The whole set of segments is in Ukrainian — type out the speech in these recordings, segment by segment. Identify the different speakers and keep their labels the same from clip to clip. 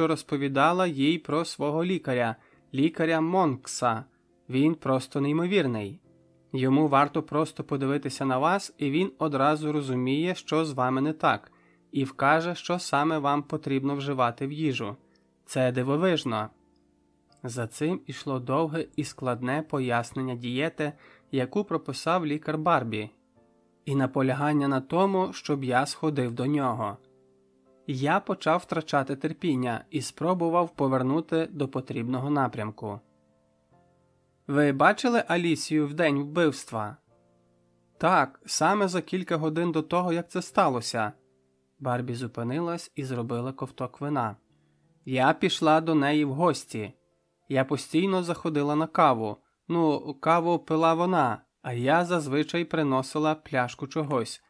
Speaker 1: що розповідала їй про свого лікаря, лікаря Монкса. Він просто неймовірний. Йому варто просто подивитися на вас, і він одразу розуміє, що з вами не так, і вкаже, що саме вам потрібно вживати в їжу. Це дивовижно. За цим ішло довге і складне пояснення дієти, яку прописав лікар Барбі, і наполягання на тому, щоб я сходив до нього. Я почав втрачати терпіння і спробував повернути до потрібного напрямку. Ви бачили Алісію в день вбивства? Так, саме за кілька годин до того, як це сталося. Барбі зупинилась і зробила ковток вина. Я пішла до неї в гості. Я постійно заходила на каву. Ну, каву пила вона, а я зазвичай приносила пляшку чогось.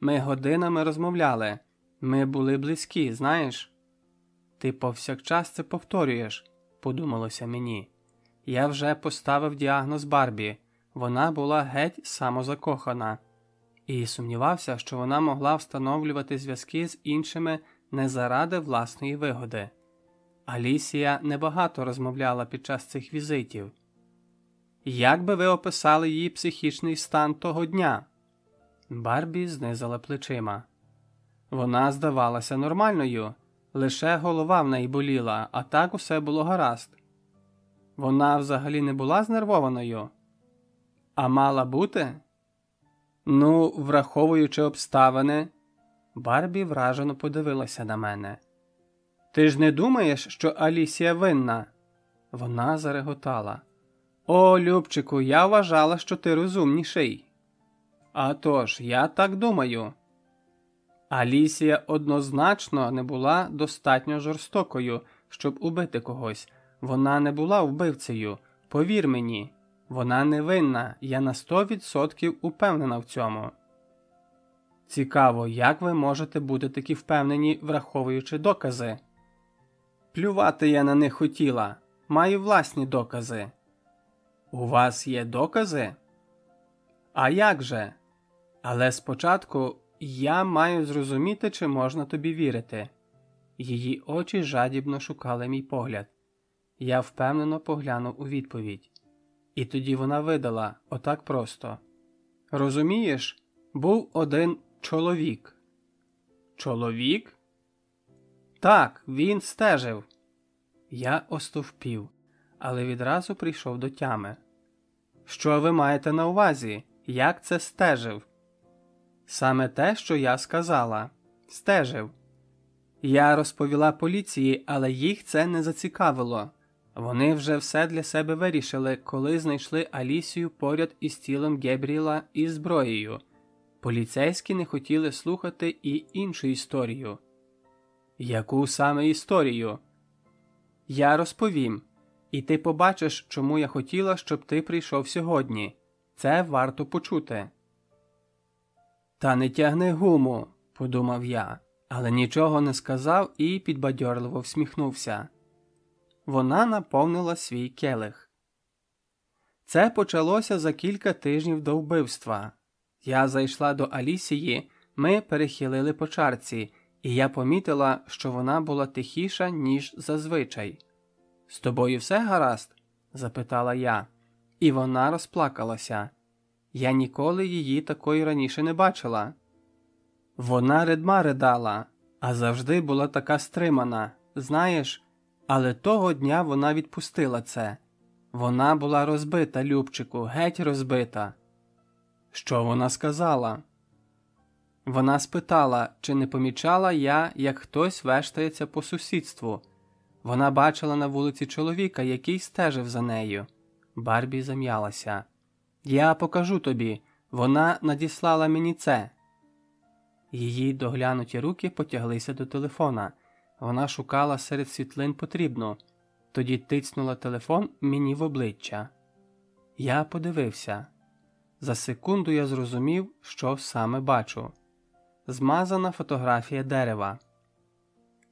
Speaker 1: Ми годинами розмовляли. Ми були близькі, знаєш? Ти повсякчас це повторюєш, подумалося мені. Я вже поставив діагноз Барбі. Вона була геть самозакохана, і сумнівався, що вона могла встановлювати зв'язки з іншими не заради власної вигоди. Алісія небагато розмовляла під час цих візитів. Як би ви описали її психічний стан того дня? Барбі знизила плечима. Вона здавалася нормальною, лише голова в неї боліла, а так усе було гаразд. Вона взагалі не була знервованою, а мала бути? Ну, враховуючи обставини, Барбі вражено подивилася на мене. Ти ж не думаєш, що Алісія винна? Вона зареготала. О, Любчику, я вважала, що ти розумніший. «А тож, я так думаю. Алісія однозначно не була достатньо жорстокою, щоб убити когось. Вона не була вбивцею. Повір мені, вона невинна, я на сто відсотків упевнена в цьому. Цікаво, як ви можете бути такі впевнені, враховуючи докази. Плювати я на них хотіла, маю власні докази. У вас є докази? А як же? Але спочатку я маю зрозуміти, чи можна тобі вірити. Її очі жадібно шукали мій погляд. Я впевнено поглянув у відповідь. І тоді вона видала отак просто Розумієш, був один чоловік. Чоловік? Так, він стежив. Я остовпів, але відразу прийшов до тями. Що ви маєте на увазі? Як це стежив? Саме те, що я сказала, стежив. Я розповіла поліції, але їх це не зацікавило. Вони вже все для себе вирішили, коли знайшли Алісію поряд із тілом Гебріла і зброєю. Поліцейські не хотіли слухати і іншу історію. Яку саме історію? Я розповім, і ти побачиш, чому я хотіла, щоб ти прийшов сьогодні. Це варто почути. Та не тягни гуму, подумав я, але нічого не сказав і підбадьорливо всміхнувся. Вона наповнила свій келих. Це почалося за кілька тижнів до вбивства. Я зайшла до Алісії, ми перехилили по чарці, і я помітила, що вона була тихіша, ніж зазвичай. З тобою все гаразд? запитала я, і вона розплакалася. Я ніколи її такої раніше не бачила. Вона редма ридала, а завжди була така стримана, знаєш, але того дня вона відпустила це. Вона була розбита, Любчику, геть розбита. Що вона сказала? Вона спитала, чи не помічала я, як хтось вештається по сусідству. Вона бачила на вулиці чоловіка, який стежив за нею. Барбі зам'ялася. Я покажу тобі. Вона надіслала мені це. Її доглянуті руки потяглися до телефона. Вона шукала серед світлин потрібну, тоді тицнула телефон мені в обличчя. Я подивився. За секунду я зрозумів, що саме бачу. Змазана фотографія дерева.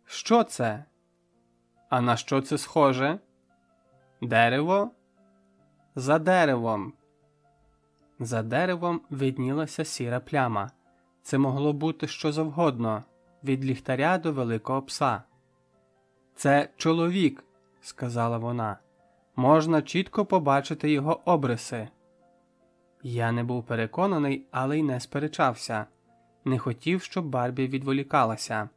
Speaker 1: Що це? А на що це схоже? Дерево? За деревом. За деревом виднілася сіра пляма. Це могло бути що завгодно від ліхтаря до великого пса. Це чоловік, сказала вона. Можна чітко побачити його обриси. Я не був переконаний, але й не сперечався. Не хотів, щоб Барбі відволікалася.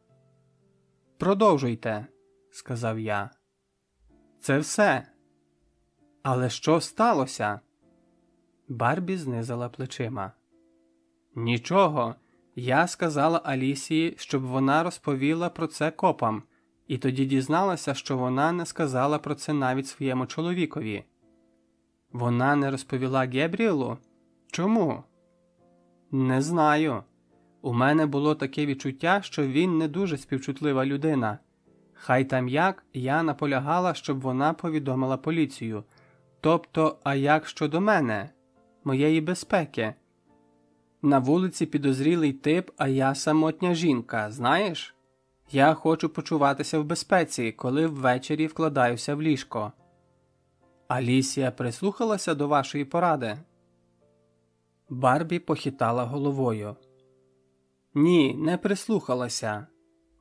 Speaker 1: Продовжуйте, сказав я. Це все. Але що сталося? Барбі знизила плечима. Нічого. Я сказала Алісії, щоб вона розповіла про це копам, і тоді дізналася, що вона не сказала про це навіть своєму чоловікові. Вона не розповіла Гебріелу? Чому? Не знаю. У мене було таке відчуття, що він не дуже співчутлива людина. Хай там як я наполягала, щоб вона повідомила поліцію. Тобто, а як щодо мене, моєї безпеки? На вулиці підозрілий тип, а я самотня жінка, знаєш? Я хочу почуватися в безпеці, коли ввечері вкладаюся в ліжко. Алісія прислухалася до вашої поради. Барбі похитала головою. Ні, не прислухалася.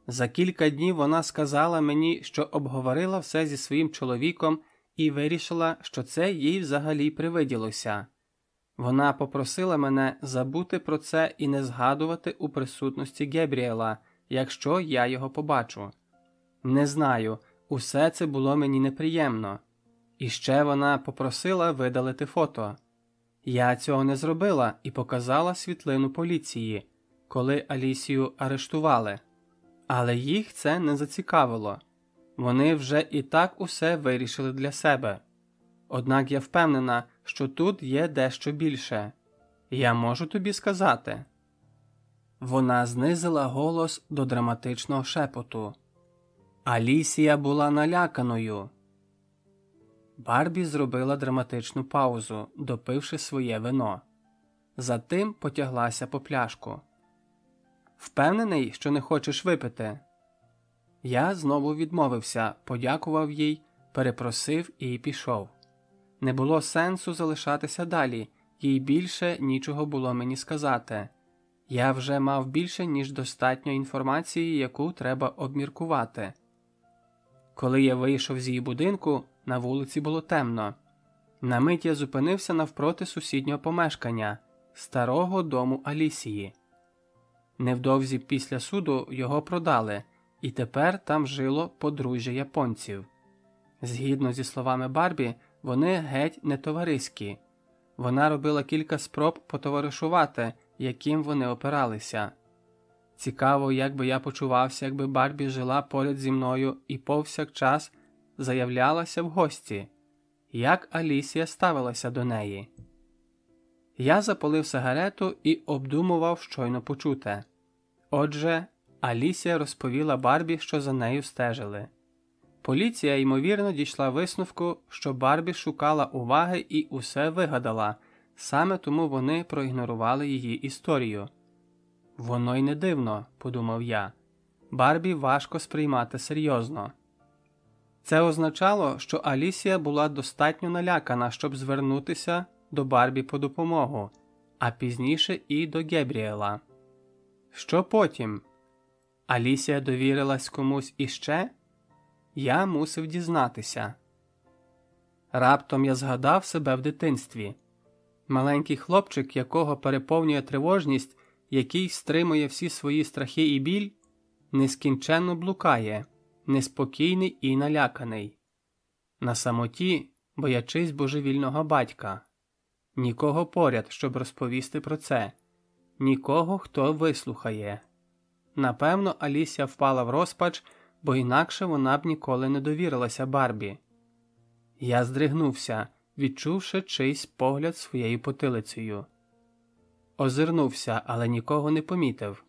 Speaker 1: За кілька днів вона сказала мені, що обговорила все зі своїм чоловіком і вирішила, що це їй взагалі привиділося. Вона попросила мене забути про це і не згадувати у присутності Гебріела, якщо я його побачу. Не знаю, усе це було мені неприємно. І ще вона попросила видалити фото. Я цього не зробила і показала світлину поліції, коли Алісію арештували. Але їх це не зацікавило вони вже і так усе вирішили для себе. Однак я впевнена, що тут є дещо більше. Я можу тобі сказати. Вона знизила голос до драматичного шепоту. Алісія була наляканою. Барбі зробила драматичну паузу, допивши своє вино. Затим потяглася по пляшку. Впевнений, що не хочеш випити. Я знову відмовився, подякував їй, перепросив і пішов. Не було сенсу залишатися далі, їй більше нічого було мені сказати. Я вже мав більше, ніж достатньо інформації, яку треба обміркувати. Коли я вийшов з її будинку, на вулиці було темно. На мить я зупинився навпроти сусіднього помешкання, старого дому Алісії. Невдовзі після суду його продали, і тепер там жило подружжя японців. Згідно зі словами Барбі, вони геть не товариські. Вона робила кілька спроб потоваришувати, яким вони опиралися. Цікаво, як би я почувався, якби Барбі жила поряд зі мною і повсякчас заявлялася в гості, як Алісія ставилася до неї. Я запалив сигарету і обдумував щойно почуте. Отже, Алісія розповіла Барбі, що за нею стежили. Поліція, ймовірно, дійшла висновку, що Барбі шукала уваги і усе вигадала, саме тому вони проігнорували її історію. Воно й не дивно, подумав я. Барбі важко сприймати серйозно. Це означало, що Алісія була достатньо налякана, щоб звернутися до Барбі по допомогу, а пізніше і до Гебріела. Що потім? Алісія довірилась комусь іще? Я мусив дізнатися. Раптом я згадав себе в дитинстві маленький хлопчик, якого переповнює тривожність, який стримує всі свої страхи і біль, нескінченно блукає, неспокійний і наляканий, на самоті, боячись божевільного батька, нікого поряд, щоб розповісти про це, нікого, хто вислухає. Напевно, Алісія впала в розпач бо інакше вона б ніколи не довірилася Барбі. Я здригнувся, відчувши чийсь погляд своєю потилицею. Озирнувся, але нікого не помітив.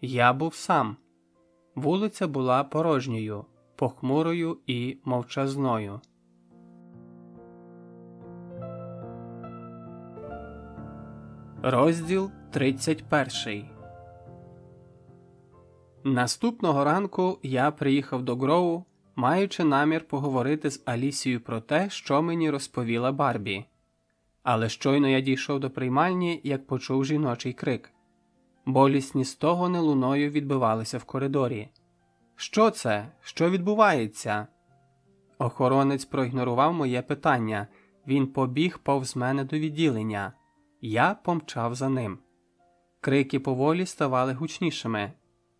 Speaker 1: Я був сам. Вулиця була порожньою, похмурою і мовчазною. Розділ 31 Наступного ранку я приїхав до Гроу, маючи намір поговорити з Алісією про те, що мені розповіла Барбі. Але щойно я дійшов до приймальні, як почув жіночий крик. Болісні стогони луною відбивалися в коридорі. Що це? Що відбувається? Охоронець проігнорував моє питання. Він побіг повз мене до відділення. Я помчав за ним. Крики поволі ставали гучнішими.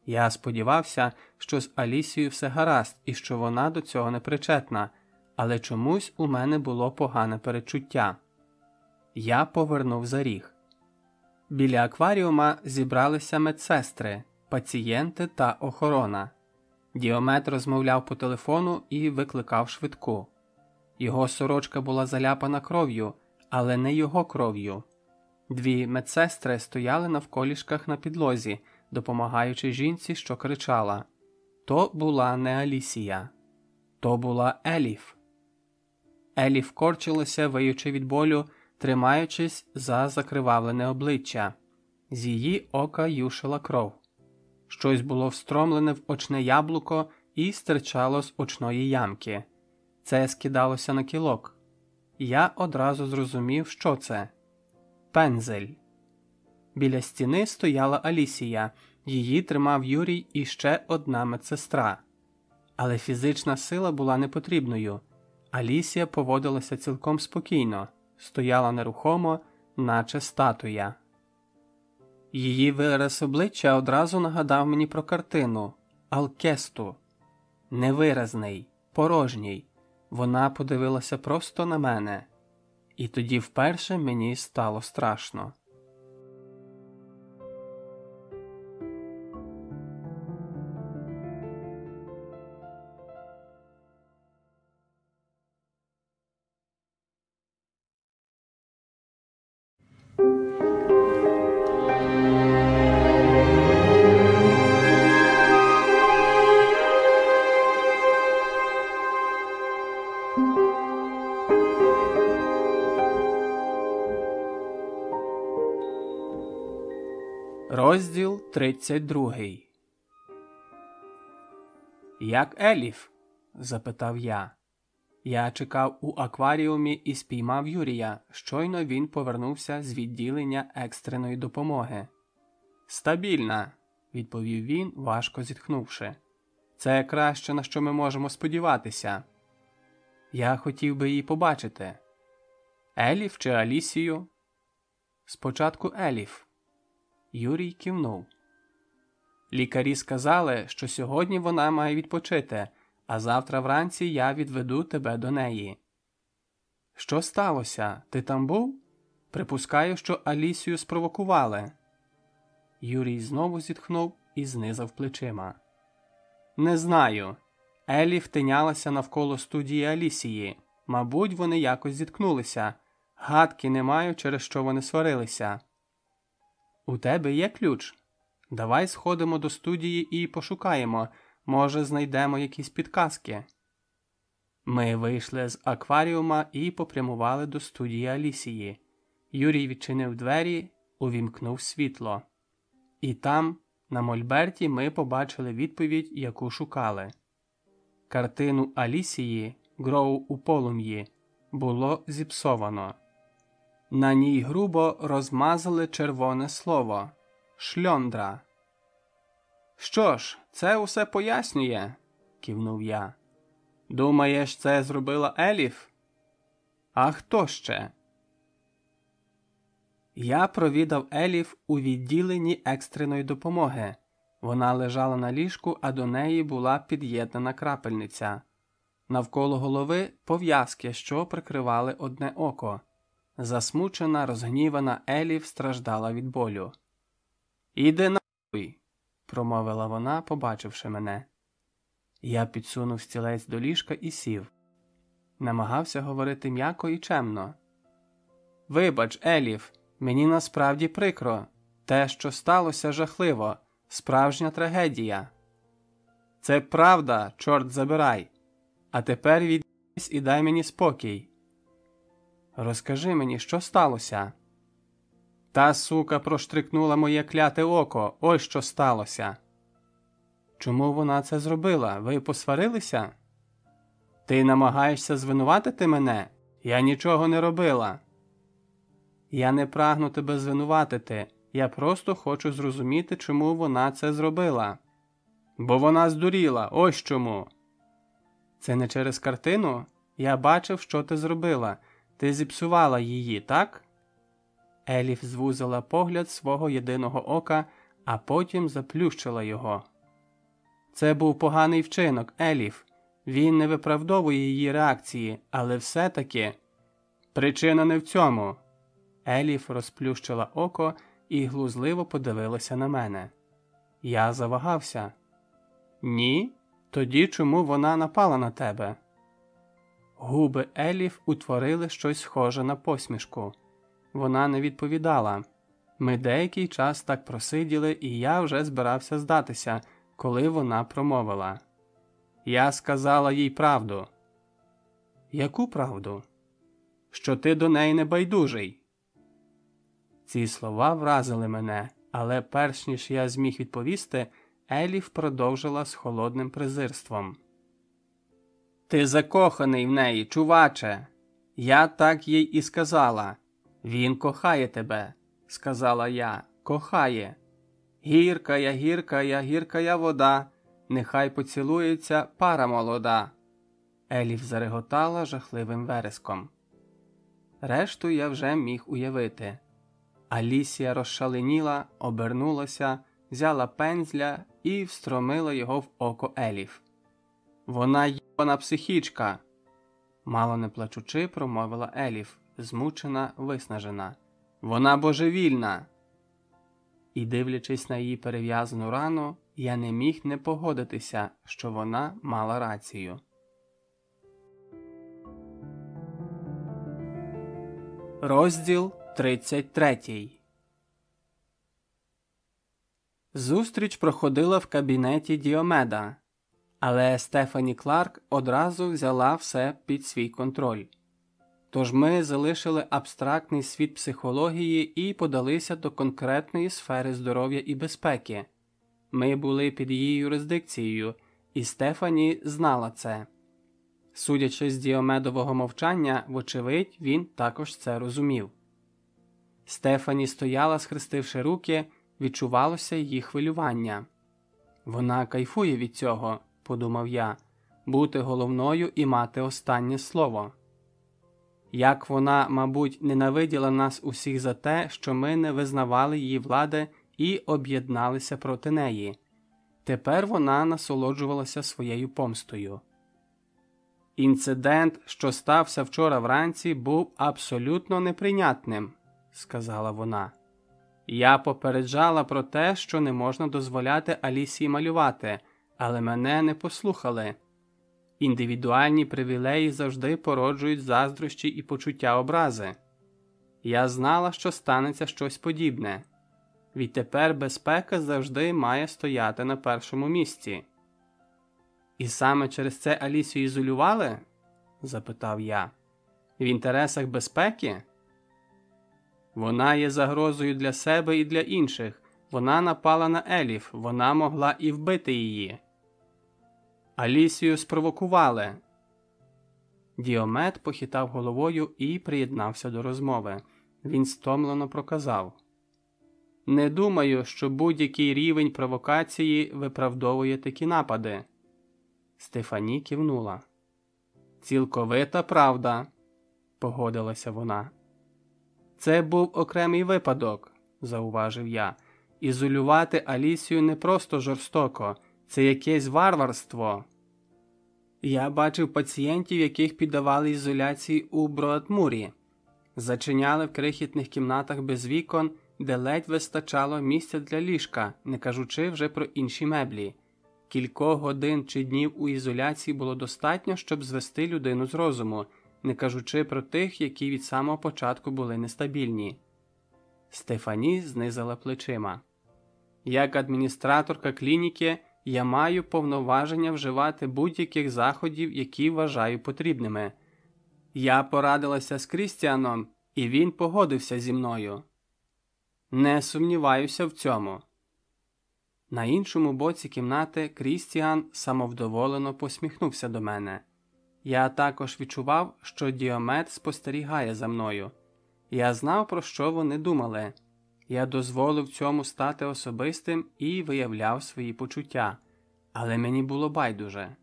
Speaker 1: Я сподівався, що з Алісією все гаразд і що вона до цього не причетна, але чомусь у мене було погане перечуття. Я повернув за ріг. Біля акваріума зібралися медсестри, пацієнти та охорона. Діомет розмовляв по телефону і викликав швидку. Його сорочка була заляпана кров'ю, але не його кров'ю. Дві медсестри стояли навколішках на підлозі, допомагаючи жінці, що кричала. То була не Алісія, то була Еліф. Еліф корчилася, виючи від болю, тримаючись за закривавлене обличчя. З її ока юшила кров. Щось було встромлене в очне яблуко і стирчало з очної ямки. Це скидалося на кілок. Я одразу зрозумів, що це пензель. Біля стіни стояла Алісія, її тримав Юрій і ще одна медсестра. Але фізична сила була непотрібною. Алісія поводилася цілком спокійно, стояла нерухомо, наче статуя. Її вираз обличчя одразу нагадав мені про картину Алкесту. Невиразний, порожній. Вона подивилася просто на мене, і тоді вперше мені стало страшно. 32 Як Еліф? запитав я. Я чекав у акваріумі і спіймав Юрія. Щойно він повернувся з відділення екстреної допомоги. Стабільна, відповів він, важко зітхнувши. Це краще, на що ми можемо сподіватися. Я хотів би її побачити. Еліф чи Алісію? Спочатку Еліф. Юрій кивнув. Лікарі сказали, що сьогодні вона має відпочити, а завтра вранці я відведу тебе до неї. Що сталося? Ти там був? Припускаю, що Алісію спровокували. Юрій знову зітхнув і знизав плечима. Не знаю. Елі втинялася навколо студії Алісії. Мабуть, вони якось зіткнулися. Гадки не маю, через що вони сварилися. У тебе є ключ? Давай сходимо до студії і пошукаємо, може, знайдемо якісь підказки. Ми вийшли з акваріума і попрямували до студії Алісії. Юрій відчинив двері, увімкнув світло. І там, на Мольберті, ми побачили відповідь, яку шукали. Картину Алісії Гроу у полум'ї було зіпсовано. На ній грубо розмазали червоне слово шльондра. Що ж, це усе пояснює, кивнув я. Думаєш, це зробила Еліф? А хто ще? Я провідав Еліф у відділенні екстреної допомоги. Вона лежала на ліжку, а до неї була під'єднана крапельниця. Навколо голови пов'язки, що прикривали одне око. Засмучена, розгнівана Еліф страждала від болю. Іди нахуй, промовила вона, побачивши мене. Я підсунув стілець до ліжка і сів. Намагався говорити м'яко і чемно. Вибач, Еліф, мені насправді прикро. Те, що сталося, жахливо, справжня трагедія. Це правда, чорт забирай. А тепер відійсь і дай мені спокій. Розкажи мені, що сталося? Та сука проштрикнула моє кляте око, ось що сталося. Чому вона це зробила? Ви посварилися? Ти намагаєшся звинуватити мене? Я нічого не робила. Я не прагну тебе звинуватити. Я просто хочу зрозуміти, чому вона це зробила. Бо вона здуріла, ось чому. Це не через картину? Я бачив, що ти зробила. Ти зіпсувала її, так? Еліф звузила погляд свого єдиного ока, а потім заплющила його. Це був поганий вчинок, Еліф. Він не виправдовує її реакції, але все-таки причина не в цьому. Еліф розплющила око і глузливо подивилася на мене. Я завагався. Ні? Тоді чому вона напала на тебе? Губи Еліф утворили щось схоже на посмішку. Вона не відповідала. Ми деякий час так просиділи, і я вже збирався здатися, коли вона промовила. Я сказала їй правду. Яку правду? Що ти до неї не байдужий. Ці слова вразили мене, але перш ніж я зміг відповісти, Еліф продовжила з холодним презирством. Ти закоханий в неї, чуваче. Я так їй і сказала. Він кохає тебе, сказала я, кохає. Гіркая, гіркая, гіркая вода, нехай поцілується пара молода. Еліф зареготала жахливим вереском. Решту я вже міг уявити. Алісія розшаленіла, обернулася, взяла пензля і встромила його в око Еліф. Вона йона психічка, мало не плачучи, промовила Еліф, змучена, виснажена. Вона божевільна. І, дивлячись на її перев'язану рану, я не міг не погодитися, що вона мала рацію. Розділ 33 Зустріч проходила в кабінеті Діомеда, але Стефані Кларк одразу взяла все під свій контроль. Тож ми залишили абстрактний світ психології і подалися до конкретної сфери здоров'я і безпеки. Ми були під її юрисдикцією, і Стефані знала це. Судячи з діомедового мовчання, вочевидь, він також це розумів. Стефані стояла, схрестивши руки, відчувалося її хвилювання. Вона кайфує від цього, подумав я, бути головною і мати останнє слово. Як вона, мабуть, ненавиділа нас усіх за те, що ми не визнавали її влади і об'єдналися проти неї. Тепер вона насолоджувалася своєю помстою. Інцидент, що стався вчора вранці, був абсолютно неприйнятним, сказала вона. Я попереджала про те, що не можна дозволяти Алісії малювати, але мене не послухали. Індивідуальні привілеї завжди породжують заздрощі і почуття образи. Я знала, що станеться щось подібне. Відтепер безпека завжди має стояти на першому місці. І саме через це Алісію ізолювали? запитав я. В інтересах безпеки? Вона є загрозою для себе і для інших. Вона напала на Еліф, вона могла і вбити її. Алісію спровокували. Діомет похитав головою і приєднався до розмови. Він стомлено проказав Не думаю, що будь-який рівень провокації виправдовує такі напади. Стефані кивнула. Цілковита правда, погодилася вона. Це був окремий випадок, зауважив я. Ізолювати Алісію не просто жорстоко, це якесь варварство. Я бачив пацієнтів, яких піддавали ізоляції у Броатмурі, зачиняли в крихітних кімнатах без вікон, де ледь вистачало місця для ліжка, не кажучи вже про інші меблі. Кількох годин чи днів у ізоляції було достатньо, щоб звести людину з розуму, не кажучи про тих, які від самого початку були нестабільні. Стефані знизила плечима. Як адміністраторка клініки, я маю повноваження вживати будь-яких заходів, які вважаю потрібними. Я порадилася з Крістіаном, і він погодився зі мною. Не сумніваюся в цьому. На іншому боці кімнати Крістіан самовдоволено посміхнувся до мене. Я також відчував, що Діомет спостерігає за мною. Я знав, про що вони думали. Я дозволив цьому стати особистим і виявляв свої почуття. але мені було байдуже.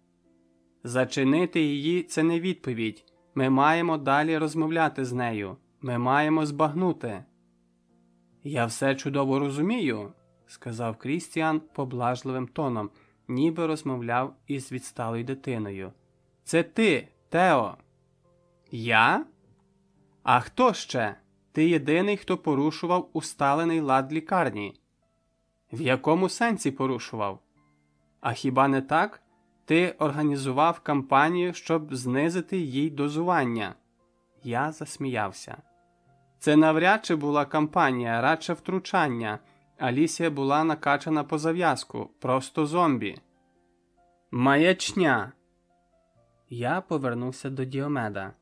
Speaker 1: Зачинити її це не відповідь. Ми маємо далі розмовляти з нею. Ми маємо збагнути. Я все чудово розумію, сказав Крістіан поблажливим тоном, ніби розмовляв із відсталою дитиною. Це ти, Тео. Я? А хто ще? Ти єдиний, хто порушував усталений лад лікарні. В якому сенсі порушував? А хіба не так? Ти організував кампанію, щоб знизити їй дозування. Я засміявся. Це навряд чи була кампанія, радше втручання. Алісія була накачана по зав'язку, просто зомбі. Маячня. Я повернувся до Діомеда.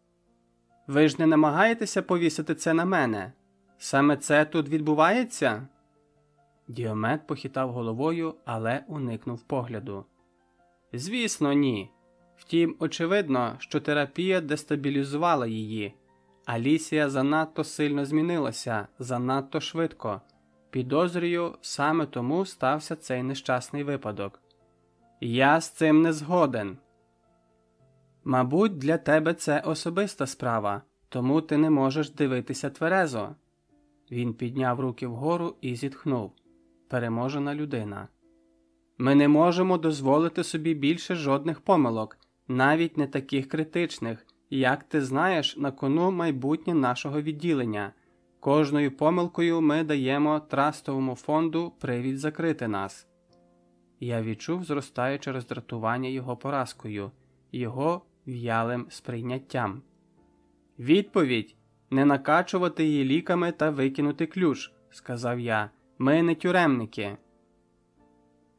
Speaker 1: Ви ж не намагаєтеся повісити це на мене? Саме це тут відбувається? Діомед похитав головою, але уникнув погляду. Звісно, ні. Втім, очевидно, що терапія дестабілізувала її. Алісія занадто сильно змінилася, занадто швидко. Підозрюю, саме тому стався цей нещасний випадок. Я з цим не згоден. Мабуть, для тебе це особиста справа, тому ти не можеш дивитися тверезо. Він підняв руки вгору і зітхнув переможена людина. Ми не можемо дозволити собі більше жодних помилок, навіть не таких критичних, як ти знаєш, на кону майбутнє нашого відділення. Кожною помилкою ми даємо трастовому фонду привід закрити нас. Я відчув зростаюче роздратування його поразкою, його в'ялим сприйняттям. Відповідь не накачувати її ліками та викинути ключ, сказав я. Ми не тюремники.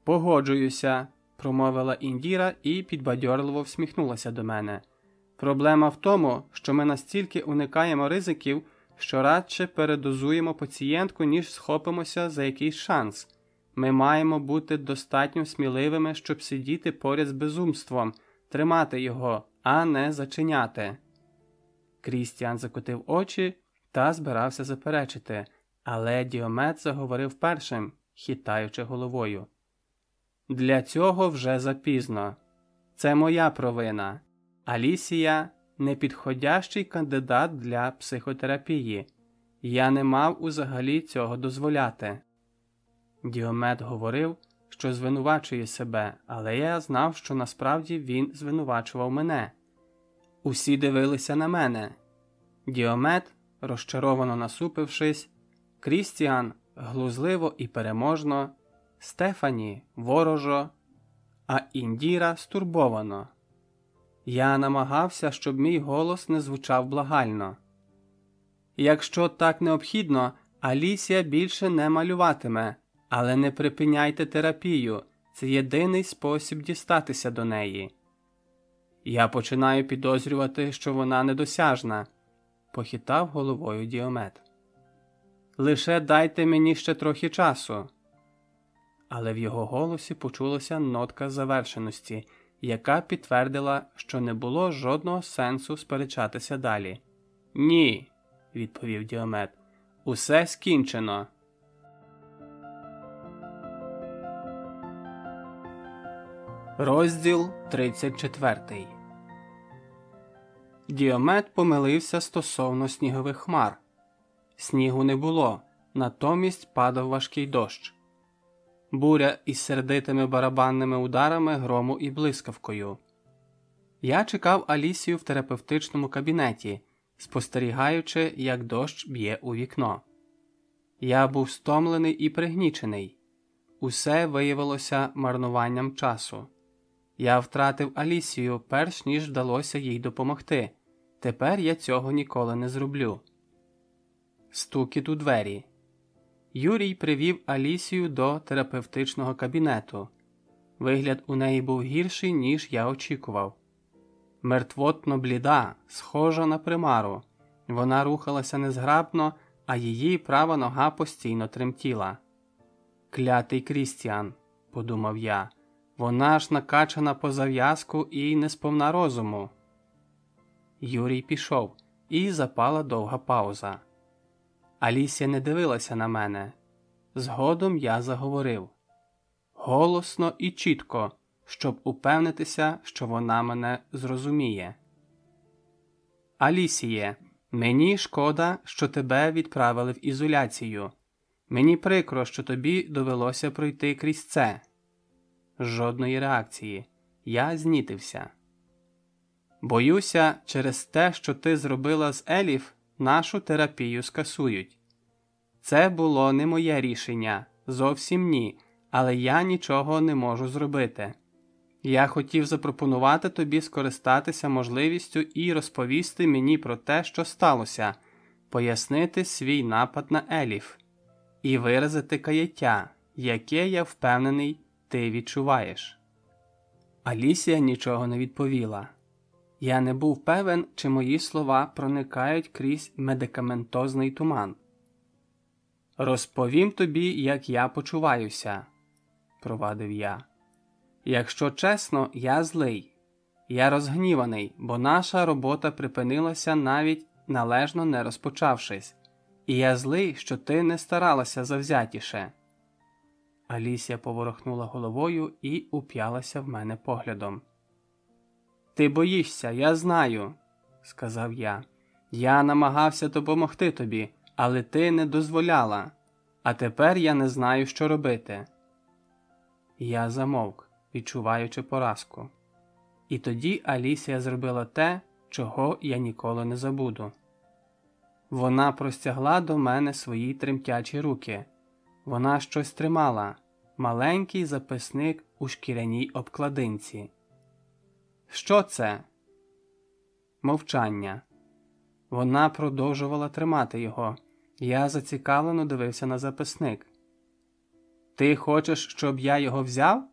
Speaker 1: Погоджуюся, промовила Індіра і підбадьорливо всміхнулася до мене. Проблема в тому, що ми настільки уникаємо ризиків, що радше передозуємо пацієнтку, ніж схопимося за якийсь шанс. Ми маємо бути достатньо сміливими, щоб сидіти поряд з безумством, тримати його, а не зачиняти. Крістіан закотив очі та збирався заперечити, але Діомет заговорив першим, хитаючи головою. Для цього вже запізно. Це моя провина. Алісія непідходящий кандидат для психотерапії. Я не мав узагалі цього дозволяти. Діомет говорив, що звинувачує себе, але я знав, що насправді він звинувачував мене. Усі дивилися на мене. Діомет, розчаровано насупившись, Крістіан глузливо і переможно, Стефані ворожо, а Індіра стурбовано. Я намагався, щоб мій голос не звучав благально. Якщо так необхідно, Алісія більше не малюватиме, але не припиняйте терапію це єдиний спосіб дістатися до неї. Я починаю підозрювати, що вона недосяжна, похитав головою діомет. Лише дайте мені ще трохи часу. Але в його голосі почулася нотка завершеності яка підтвердила, що не було жодного сенсу сперечатися далі. Ні, відповів Діомет, усе скінчено. Розділ 34 Діомет помилився стосовно снігових хмар. Снігу не було, натомість падав важкий дощ буря із сердитими барабанними ударами грому і блискавкою. Я чекав Алісію в терапевтичному кабінеті, спостерігаючи, як дощ б'є у вікно. Я був стомлений і пригнічений. Усе виявилося марнуванням часу. Я втратив Алісію, перш ніж вдалося їй допомогти. Тепер я цього ніколи не зроблю. Стукіт у двері. Юрій привів Алісію до терапевтичного кабінету. Вигляд у неї був гірший, ніж я очікував. Мертвотно бліда, схожа на примару. Вона рухалася незграбно, а її права нога постійно тремтіла. Клятий Крістіан, подумав я, вона ж накачана по зав'язку і не сповна розуму. Юрій пішов, і запала довга пауза. Алісія не дивилася на мене. Згодом я заговорив голосно і чітко, щоб упевнитися, що вона мене зрозуміє. Алісіє, мені шкода, що тебе відправили в ізоляцію. Мені прикро, що тобі довелося пройти крізь це. Жодної реакції. Я знітився. Боюся, через те, що ти зробила з Еліф, нашу терапію скасують. Це було не моє рішення, зовсім ні, але я нічого не можу зробити. Я хотів запропонувати тобі скористатися можливістю і розповісти мені про те, що сталося, пояснити свій напад на Еліф і виразити каяття, яке я впевнений, ти відчуваєш. Алісія нічого не відповіла. Я не був певен, чи мої слова проникають крізь медикаментозний туман. Розповім тобі, як я почуваюся, провадив я. Якщо чесно, я злий, я розгніваний, бо наша робота припинилася навіть належно не розпочавшись, і я злий, що ти не старалася завзятіше. Алісія поворохнула головою і уп'ялася в мене поглядом. Ти боїшся, я знаю, сказав я. Я намагався допомогти тобі, але ти не дозволяла, а тепер я не знаю, що робити. Я замовк, відчуваючи поразку. І тоді Алісія зробила те, чого я ніколи не забуду. Вона простягла до мене свої тремтячі руки. Вона щось тримала, маленький записник у шкіряній обкладинці. Що це? Мовчання. Вона продовжувала тримати його. Я зацікавлено дивився на записник. Ти хочеш, щоб я його взяв?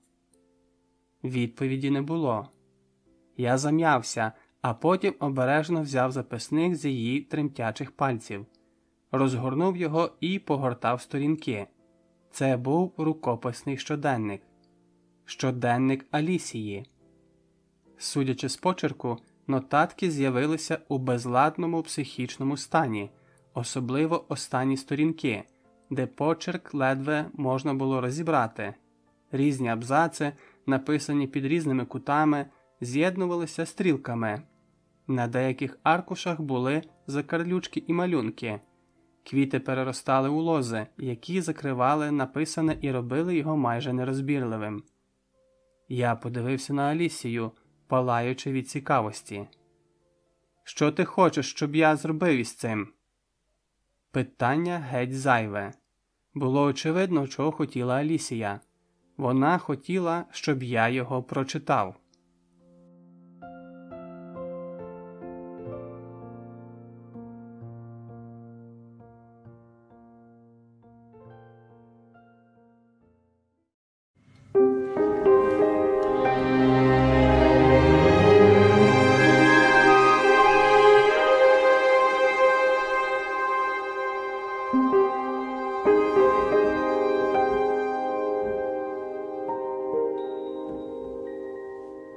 Speaker 1: Відповіді не було. Я зам'явся, а потім обережно взяв записник з її тремтячих пальців, розгорнув його і погортав сторінки. Це був рукописний щоденник, щоденник Алісії. Судячи з почерку, нотатки з'явилися у безладному психічному стані, особливо останні сторінки, де почерк ледве можна було розібрати. Різні абзаци, написані під різними кутами, з'єднувалися стрілками. На деяких аркушах були закарлючки і малюнки. Квіти переростали у лози, які закривали написане і робили його майже нерозбірливим. Я подивився на Алісію палаючи від цікавості. Що ти хочеш, щоб я зробив із цим? Питання геть зайве. Було очевидно, чого хотіла Алісія. Вона хотіла, щоб я його прочитав.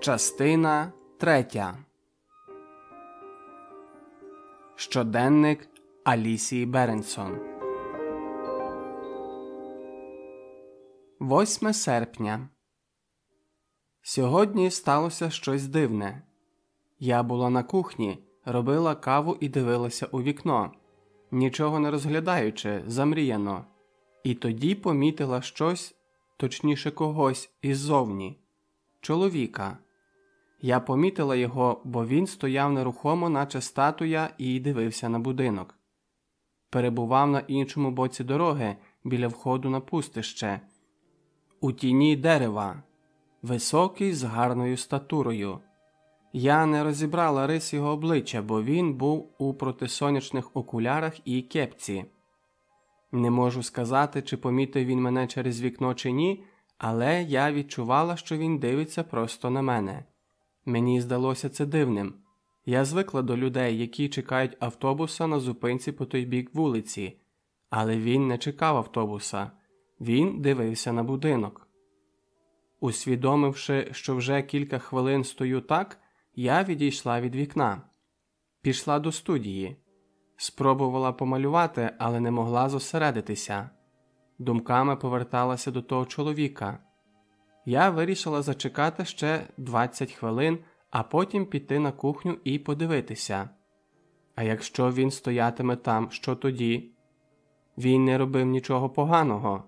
Speaker 1: Частина третя. Щоденник Алісії Беренсон. 8 серпня. Сьогодні сталося щось дивне. Я була на кухні, робила каву і дивилася у вікно, нічого не розглядаючи, замріяно, і тоді помітила щось, точніше, когось іззовні чоловіка. Я помітила його, бо він стояв нерухомо, наче статуя, і дивився на будинок. Перебував на іншому боці дороги біля входу на пустище, у тіні дерева, високий з гарною статурою. Я не розібрала рис його обличчя, бо він був у протисонячних окулярах і кепці. Не можу сказати, чи помітив він мене через вікно, чи ні, але я відчувала, що він дивиться просто на мене. Мені здалося це дивним. Я звикла до людей, які чекають автобуса на зупинці по той бік вулиці, але він не чекав автобуса, він дивився на будинок. Усвідомивши, що вже кілька хвилин стою так, я відійшла від вікна, пішла до студії, спробувала помалювати, але не могла зосередитися. Думками поверталася до того чоловіка. Я вирішила зачекати ще 20 хвилин, а потім піти на кухню і подивитися. А якщо він стоятиме там, що тоді? Він не робив нічого поганого.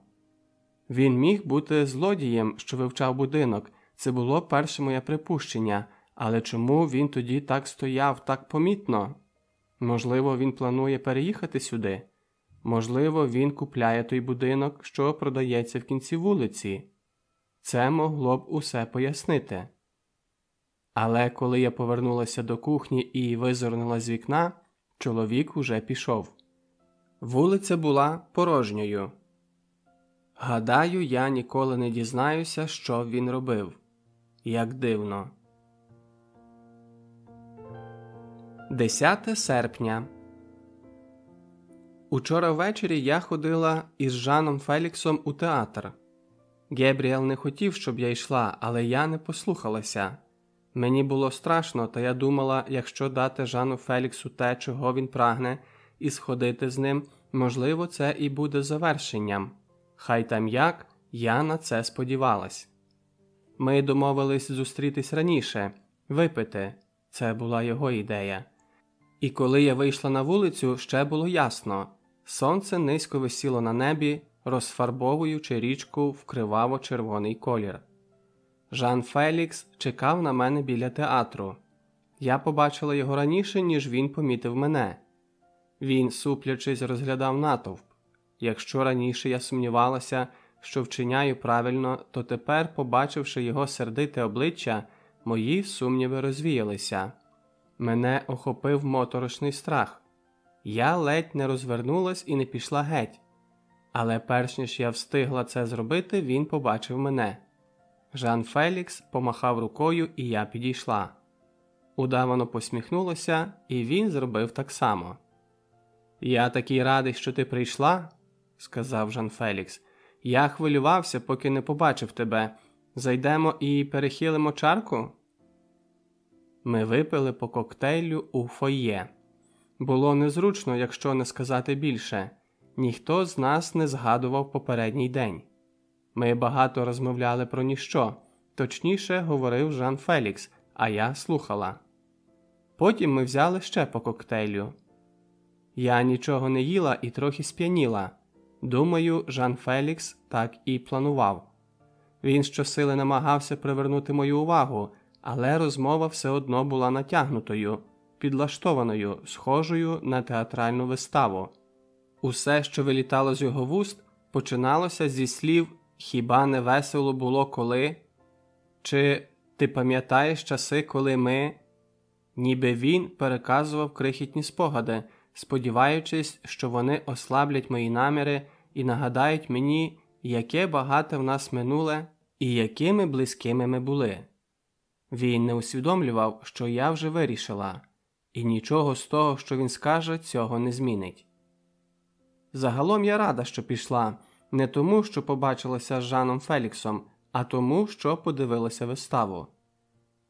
Speaker 1: Він міг бути злодієм, що вивчав будинок. Це було перше моє припущення, але чому він тоді так стояв так помітно? Можливо, він планує переїхати сюди. Можливо, він купляє той будинок, що продається в кінці вулиці. Це могло б усе пояснити. Але коли я повернулася до кухні і визирнула з вікна, чоловік уже пішов. Вулиця була порожньою. Гадаю, я ніколи не дізнаюся, що він робив. Як дивно. 10 серпня. Учора ввечері я ходила із Жаном Феліксом у театр. Гебріел не хотів, щоб я йшла, але я не послухалася. Мені було страшно, та я думала, якщо дати Жану Феліксу те, чого він прагне, і сходити з ним, можливо, це і буде завершенням. Хай там як, я на це сподівалась. Ми домовились зустрітись раніше, випити це була його ідея. І коли я вийшла на вулицю, ще було ясно сонце низько висіло на небі, розфарбовуючи річку в криваво червоний колір. Жан Фелікс чекав на мене біля театру. Я побачила його раніше, ніж він помітив мене. Він, суплячись, розглядав натовп. Якщо раніше я сумнівалася, що вчиняю правильно, то тепер, побачивши його сердите обличчя, мої сумніви розвіялися. Мене охопив моторошний страх. Я ледь не розвернулась і не пішла геть. Але перш ніж я встигла це зробити, він побачив мене. Жан Фелікс помахав рукою, і я підійшла. Удавано посміхнулося, і він зробив так само. Я такий радий, що ти прийшла, сказав Жан Фелікс. Я хвилювався, поки не побачив тебе. Зайдемо і перехилимо чарку. Ми випили по коктейлю у фоє. Було незручно, якщо не сказати більше. Ніхто з нас не згадував попередній день. Ми багато розмовляли про ніщо, точніше говорив Жан Фелікс, а я слухала. Потім ми взяли ще по коктейлю. Я нічого не їла і трохи сп'яніла. Думаю, Жан Фелікс так і планував. Він щосили намагався привернути мою увагу, але розмова все одно була натягнутою, підлаштованою, схожою на театральну виставу. Усе, що вилітало з його вуст, починалося зі слів Хіба не весело було коли? Чи ти пам'ятаєш часи, коли ми, ніби він переказував крихітні спогади, сподіваючись, що вони ослаблять мої наміри і нагадають мені, яке багате в нас минуле і якими близькими ми були. Він не усвідомлював, що я вже вирішила, і нічого з того, що він скаже, цього не змінить. Загалом я рада, що пішла, не тому, що побачилася з Жаном Феліксом, а тому, що подивилася виставу.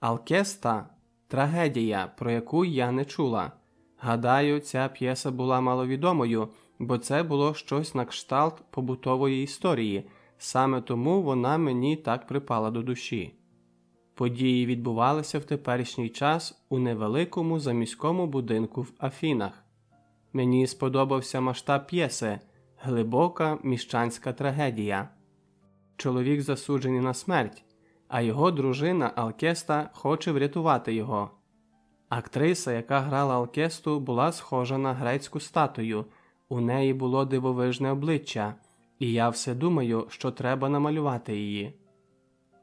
Speaker 1: Алкеста трагедія, про яку я не чула. Гадаю, ця п'єса була маловідомою, бо це було щось на кшталт побутової історії, саме тому вона мені так припала до душі. Події відбувалися в теперішній час у невеликому заміському будинку в Афінах. Мені сподобався масштаб п'єси, глибока міщанська трагедія. Чоловік засуджений на смерть, а його дружина Алкеста хоче врятувати його. Актриса, яка грала Алкесту, була схожа на грецьку статую, у неї було дивовижне обличчя, і я все думаю, що треба намалювати її.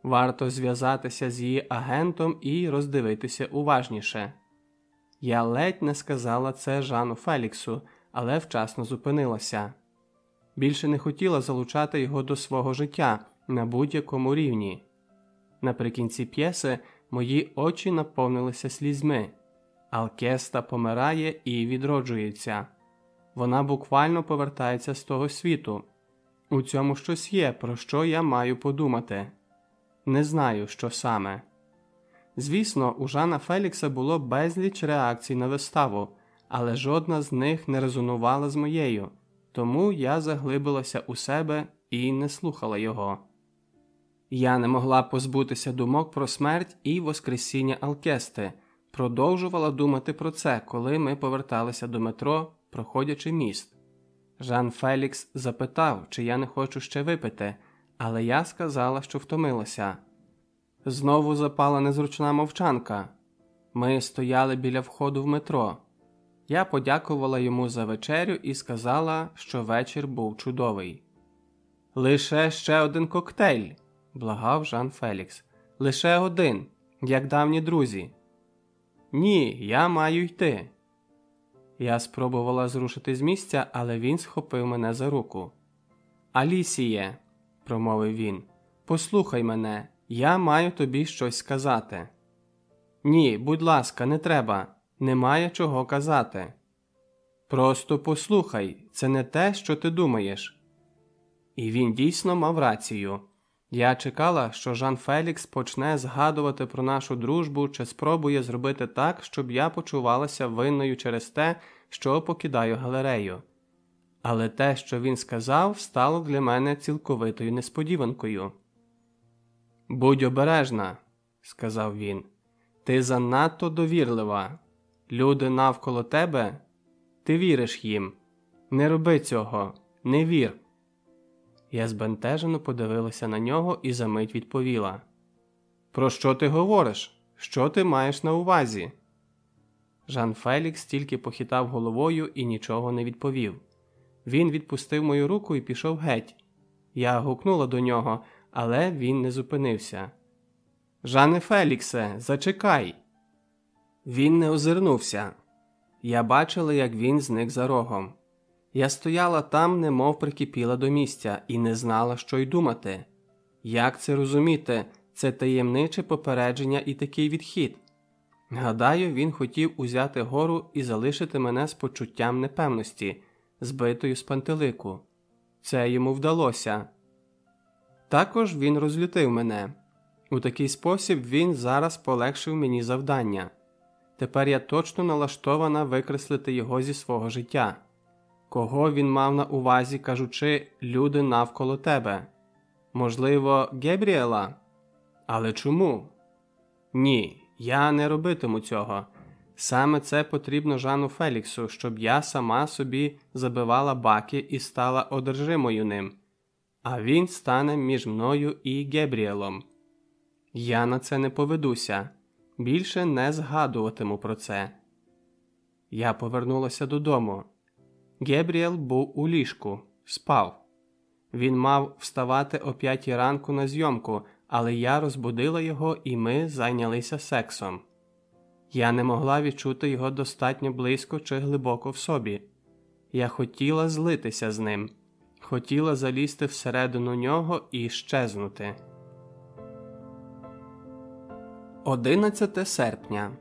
Speaker 1: Варто зв'язатися з її агентом і роздивитися уважніше. Я ледь не сказала це Жану Феліксу, але вчасно зупинилася. Більше не хотіла залучати його до свого життя на будь-якому рівні. Наприкінці п'єси мої очі наповнилися слізьми. Алкеста помирає і відроджується. Вона буквально повертається з того світу. У цьому щось є, про що я маю подумати. Не знаю, що саме. Звісно, у Жана Фелікса було безліч реакцій на виставу, але жодна з них не резонувала з моєю, тому я заглибилася у себе і не слухала його. Я не могла позбутися думок про смерть і Воскресіння Алкести, продовжувала думати про це, коли ми поверталися до метро, проходячи міст. Жан Фелікс запитав, чи я не хочу ще випити, але я сказала, що втомилася. Знову запала незручна мовчанка. Ми стояли біля входу в метро. Я подякувала йому за вечерю і сказала, що вечір був чудовий. Лише ще один коктейль, благав Жан Фелікс. Лише один, як давні друзі. Ні, я маю йти. Я спробувала зрушити з місця, але він схопив мене за руку. Алісіє, промовив він, послухай мене, я маю тобі щось сказати. Ні, будь ласка, не треба, немає чого казати. Просто послухай, це не те, що ти думаєш. І він дійсно мав рацію. Я чекала, що Жан Фелікс почне згадувати про нашу дружбу чи спробує зробити так, щоб я почувалася винною через те, що покидаю галерею. Але те, що він сказав, стало для мене цілковитою несподіванкою. Будь обережна, сказав він, ти занадто довірлива. Люди навколо тебе, ти віриш їм. Не роби цього, не вір. Я збентежено подивилася на нього і за мить відповіла: Про що ти говориш? Що ти маєш на увазі? Жан Фелікс тільки похитав головою і нічого не відповів. Він відпустив мою руку і пішов геть. Я гукнула до нього, але він не зупинився. Жане Феліксе, зачекай. Він не озирнувся. Я бачила, як він зник за рогом. Я стояла там, немов прикипіла до місця, і не знала, що й думати. Як це розуміти, це таємниче попередження і такий відхід. Гадаю, він хотів узяти гору і залишити мене з почуттям непевності, збитою з пантелику. Це йому вдалося. Також він розлютив мене. У такий спосіб він зараз полегшив мені завдання. Тепер я точно налаштована викреслити його зі свого життя. Кого він мав на увазі, кажучи, люди навколо тебе? Можливо, Гебріела? Але чому? Ні, я не робитиму цього. Саме це потрібно Жану Феліксу, щоб я сама собі забивала баки і стала одержимою ним, а він стане між мною і Гебріелом. Я на це не поведуся, більше не згадуватиму про це. Я повернулася додому. Гебріел був у ліжку, спав. Він мав вставати о п'ятій ранку на зйомку, але я розбудила його і ми зайнялися сексом. Я не могла відчути його достатньо близько чи глибоко в собі. Я хотіла злитися з ним, хотіла залізти всередину нього і щезнути. 11 серпня.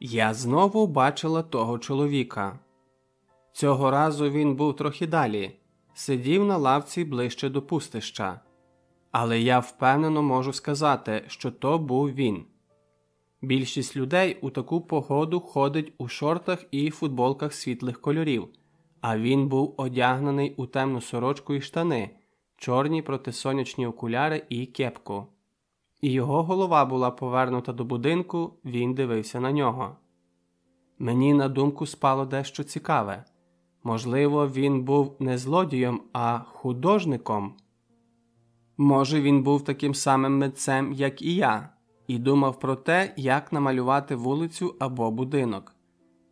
Speaker 1: Я знову бачила того чоловіка. Цього разу він був трохи далі, сидів на лавці ближче до пустища. Але я впевнено можу сказати, що то був він. Більшість людей у таку погоду ходить у шортах і футболках світлих кольорів, а він був одягнений у темну сорочку і штани, чорні протисонячні окуляри і кепку. І його голова була повернута до будинку, він дивився на нього. Мені на думку спало дещо цікаве. Можливо, він був не злодієм, а художником. Може, він був таким самим митцем, як і я, і думав про те, як намалювати вулицю або будинок.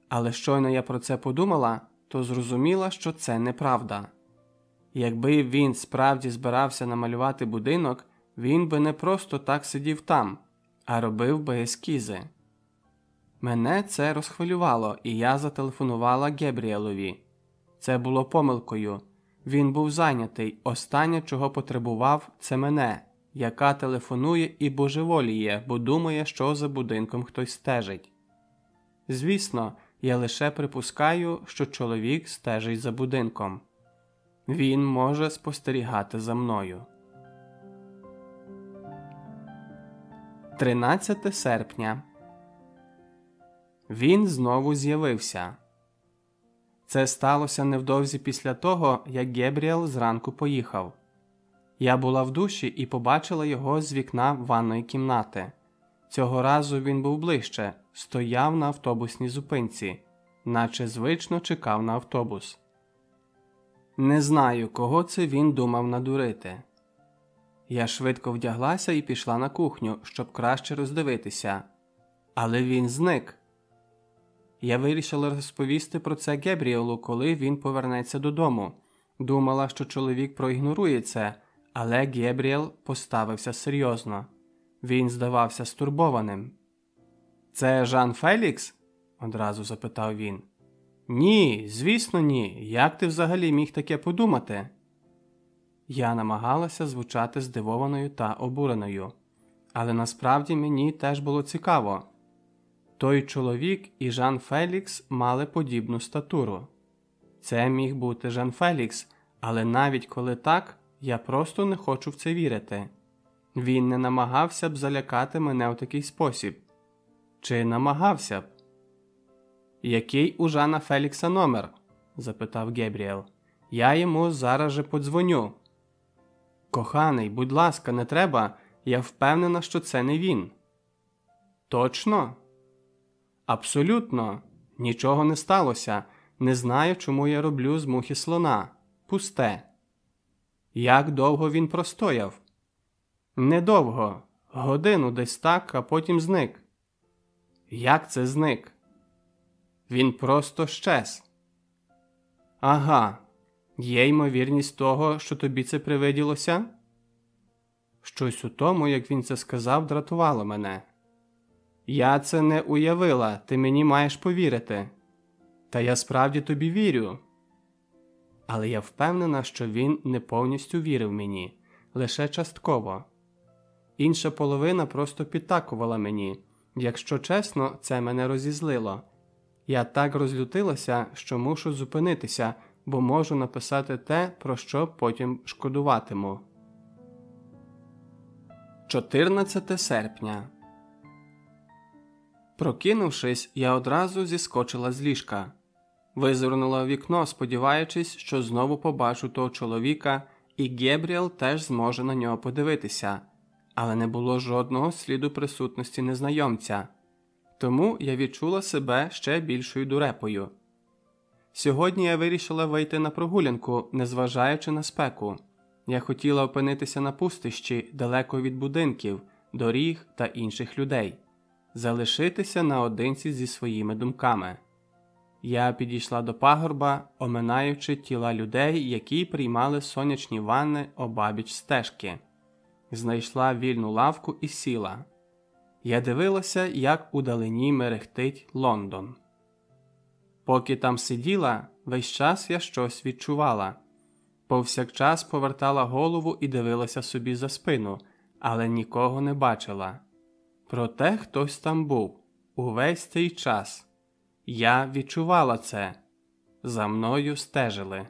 Speaker 1: Але щойно я про це подумала, то зрозуміла, що це неправда. Якби він справді збирався намалювати будинок, він би не просто так сидів там, а робив би ескізи. Мене це розхвилювало, і я зателефонувала Гебріелові. Це було помилкою. Він був зайнятий. Останнє, чого потребував, це мене, яка телефонує і божеволіє, бо думає, що за будинком хтось стежить. Звісно, я лише припускаю, що чоловік стежить за будинком. Він може спостерігати за мною. 13 серпня. Він знову з'явився. Це сталося невдовзі після того, як Гебріел зранку поїхав. Я була в душі і побачила його з вікна ванної кімнати. Цього разу він був ближче, стояв на автобусній зупинці, наче звично чекав на автобус. Не знаю, кого це він думав надурити. Я швидко вдяглася і пішла на кухню, щоб краще роздивитися, але він зник. Я вирішила розповісти про це Гебріелу, коли він повернеться додому. Думала, що чоловік проігнорує це, але Гебріел поставився серйозно. Він здавався стурбованим. Це Жан Фелікс? одразу запитав він. Ні, звісно, ні. Як ти взагалі міг таке подумати? Я намагалася звучати здивованою та обуреною, але насправді мені теж було цікаво. Той чоловік і Жан Фелікс мали подібну статуру. Це міг бути Жан Фелікс, але навіть коли так, я просто не хочу в це вірити. Він не намагався б залякати мене у такий спосіб. Чи намагався б? Який у Жана Фелікса номер? запитав Гебріел. Я йому зараз же подзвоню. Коханий, будь ласка, не треба. Я впевнена, що це не він. Точно? Абсолютно. Нічого не сталося. Не знаю, чому я роблю з мухи слона. Пусте. Як довго він простояв? Недовго. Годину десь так, а потім зник. Як це зник? Він просто щез. Ага, є ймовірність того, що тобі це привиділося? Щось у тому, як він це сказав, дратувало мене. Я це не уявила, ти мені маєш повірити. Та я справді тобі вірю. Але я впевнена, що він не повністю вірив мені, лише частково. Інша половина просто підтакувала мені. Якщо чесно, це мене розізлило. Я так розлютилася, що мушу зупинитися, бо можу написати те, про що потім шкодуватиму. 14 серпня. Прокинувшись, я одразу зіскочила з ліжка. Визирнула вікно, сподіваючись, що знову побачу того чоловіка, і Гебріел теж зможе на нього подивитися, але не було жодного сліду присутності незнайомця. Тому я відчула себе ще більшою дурепою. Сьогодні я вирішила вийти на прогулянку, незважаючи на спеку. Я хотіла опинитися на пустищі далеко від будинків, доріг та інших людей, залишитися наодинці зі своїми думками. Я підійшла до пагорба, оминаючи тіла людей, які приймали сонячні ванни обабіч стежки, знайшла вільну лавку і сіла. Я дивилася, як удалині мерехтить Лондон. Поки там сиділа, весь час я щось відчувала. Повсякчас повертала голову і дивилася собі за спину, але нікого не бачила. Проте хтось там був увесь цей час. Я відчувала це. За мною стежили.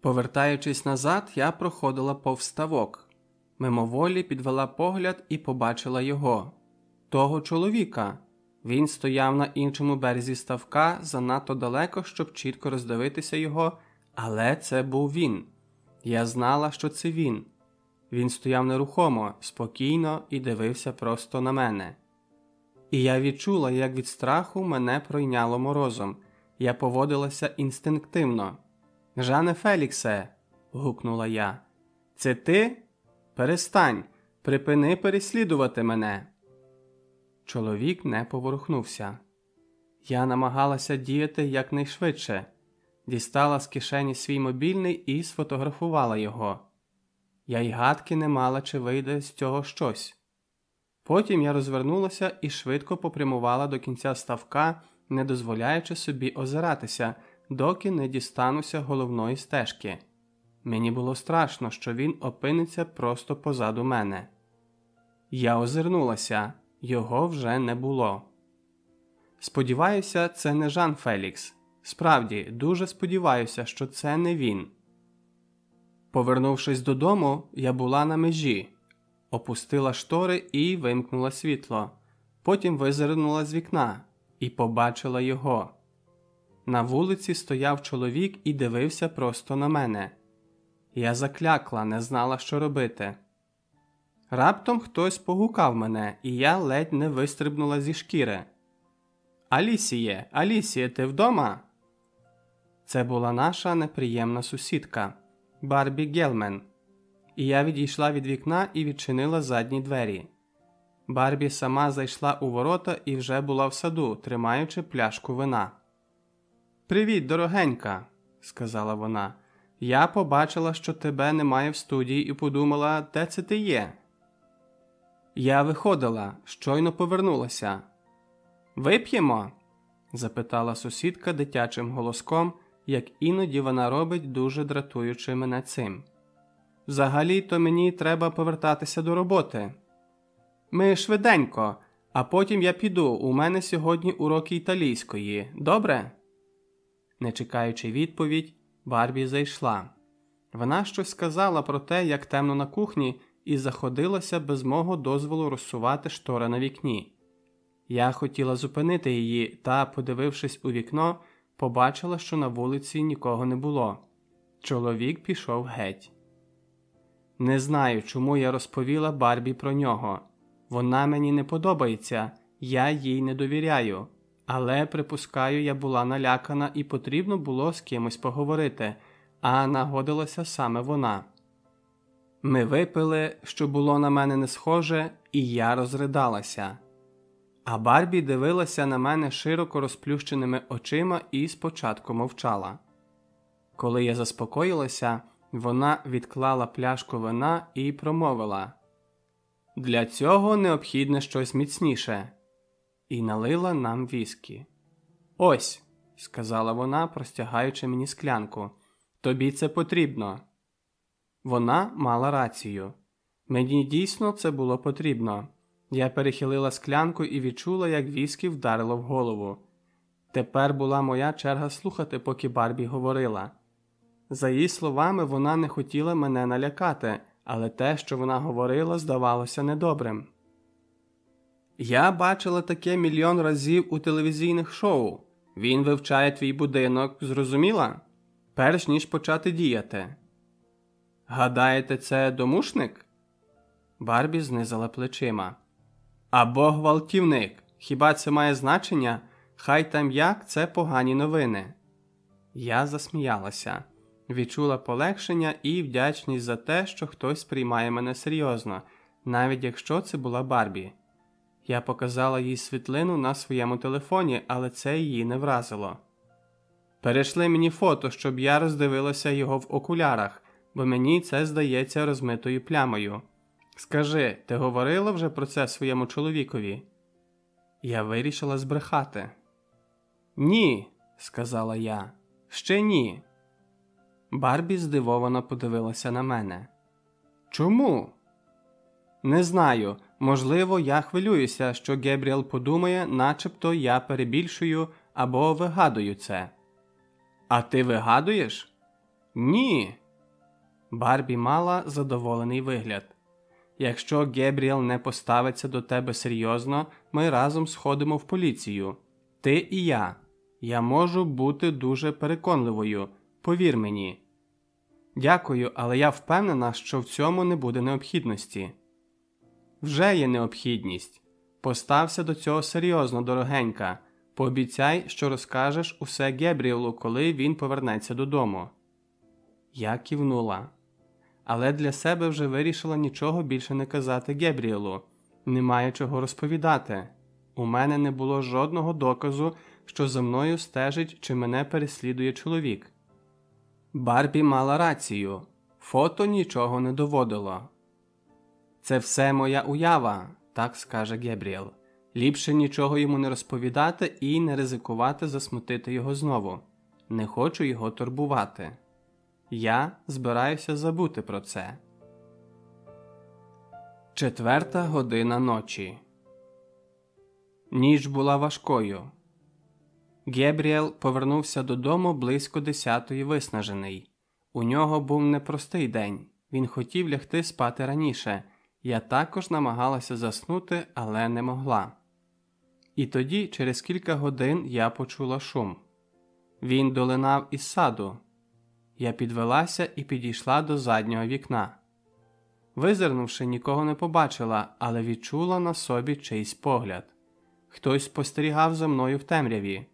Speaker 1: Повертаючись назад, я проходила повставок. Мимоволі підвела погляд і побачила його, того чоловіка. Він стояв на іншому березі ставка занадто далеко, щоб чітко роздивитися його, але це був він. Я знала, що це він. Він стояв нерухомо, спокійно і дивився просто на мене. І я відчула, як від страху мене пройняло морозом. Я поводилася інстинктивно. Жане Феліксе, гукнула я, це ти? Перестань, припини переслідувати мене. Чоловік не поворухнувся. Я намагалася діяти якнайшвидше, дістала з кишені свій мобільний і сфотографувала його. Я й гадки не мала, чи вийде з цього щось. Потім я розвернулася і швидко попрямувала до кінця ставка, не дозволяючи собі озиратися, доки не дістануся головної стежки. Мені було страшно, що він опиниться просто позаду мене. Я озирнулася, його вже не було. Сподіваюся, це не Жан Фелікс. Справді, дуже сподіваюся, що це не він. Повернувшись додому, я була на межі, опустила штори і вимкнула світло. Потім визирнула з вікна і побачила його. На вулиці стояв чоловік і дивився просто на мене. Я заклякла, не знала, що робити. Раптом хтось погукав мене, і я ледь не вистрибнула зі шкіри. Алісіє, Алісіє, ти вдома? Це була наша неприємна сусідка Барбі Гелмен, і я відійшла від вікна і відчинила задні двері. Барбі сама зайшла у ворота і вже була в саду, тримаючи пляшку вина. Привіт, дорогенька, сказала вона. Я побачила, що тебе немає в студії, і подумала, де це ти є. Я виходила, щойно повернулася. Вип'ємо? запитала сусідка дитячим голоском, як іноді вона робить, дуже дратуючи мене цим. Взагалі, то мені треба повертатися до роботи. Ми швиденько, а потім я піду. У мене сьогодні уроки італійської. Добре? Не чекаючи відповідь, Барбі зайшла. Вона щось сказала про те, як темно на кухні, і заходилася без мого дозволу розсувати штори на вікні. Я хотіла зупинити її та, подивившись у вікно, побачила, що на вулиці нікого не було. Чоловік пішов геть. Не знаю, чому я розповіла Барбі про нього. Вона мені не подобається, я їй не довіряю. Але, припускаю, я була налякана і потрібно було з кимось поговорити, а нагодилася саме вона. Ми випили, що було на мене не схоже, і я розридалася. А Барбі дивилася на мене широко розплющеними очима і спочатку мовчала. Коли я заспокоїлася, вона відклала пляшку вина і промовила Для цього необхідне щось міцніше, і налила нам віскі. Ось, сказала вона, простягаючи мені склянку, тобі це потрібно. Вона мала рацію. Мені дійсно це було потрібно. Я перехилила склянку і відчула, як віскі вдарило в голову. Тепер була моя черга слухати, поки Барбі говорила. За її словами, вона не хотіла мене налякати, але те, що вона говорила, здавалося недобрим. Я бачила таке мільйон разів у телевізійних шоу. Він вивчає твій будинок, зрозуміла? Перш ніж почати діяти. Гадаєте, це домушник? Барбі знизала плечима. Або гвалтівник. Хіба це має значення? Хай там як це погані новини. Я засміялася, відчула полегшення і вдячність за те, що хтось сприймає мене серйозно, навіть якщо це була Барбі. Я показала їй світлину на своєму телефоні, але це її не вразило. Перейшли мені фото, щоб я роздивилася його в окулярах, бо мені це здається розмитою плямою. Скажи, ти говорила вже про це своєму чоловікові? Я вирішила збрехати. Ні, сказала я, ще ні. Барбі здивовано подивилася на мене. Чому? Не знаю. Можливо, я хвилююся, що Гебріел подумає, начебто я перебільшую або вигадую це. А ти вигадуєш? Ні. Барбі мала задоволений вигляд. Якщо Гебріел не поставиться до тебе серйозно, ми разом сходимо в поліцію. Ти і я. Я можу бути дуже переконливою. Повір мені. Дякую, але я впевнена, що в цьому не буде необхідності. Вже є необхідність. Постався до цього серйозно, дорогенька. Пообіцяй, що розкажеш усе Гебріелу, коли він повернеться додому. Я кивнула але для себе вже вирішила нічого більше не казати Гебріелу, немає чого розповідати. У мене не було жодного доказу, що за мною стежить чи мене переслідує чоловік. Барбі мала рацію фото нічого не доводило. Це все моя уява, так скаже Гебріел. Ліпше нічого йому не розповідати і не ризикувати засмутити його знову. Не хочу його турбувати. Я збираюся забути про це. Четверта година ночі. Ніч була важкою. Гебріел повернувся додому близько десятої виснажений. У нього був непростий день. Він хотів лягти спати раніше. Я також намагалася заснути, але не могла. І тоді, через кілька годин, я почула шум. Він долинав із саду, Я підвелася і підійшла до заднього вікна. Визирнувши, нікого не побачила, але відчула на собі чийсь погляд. Хтось спостерігав за мною в темряві.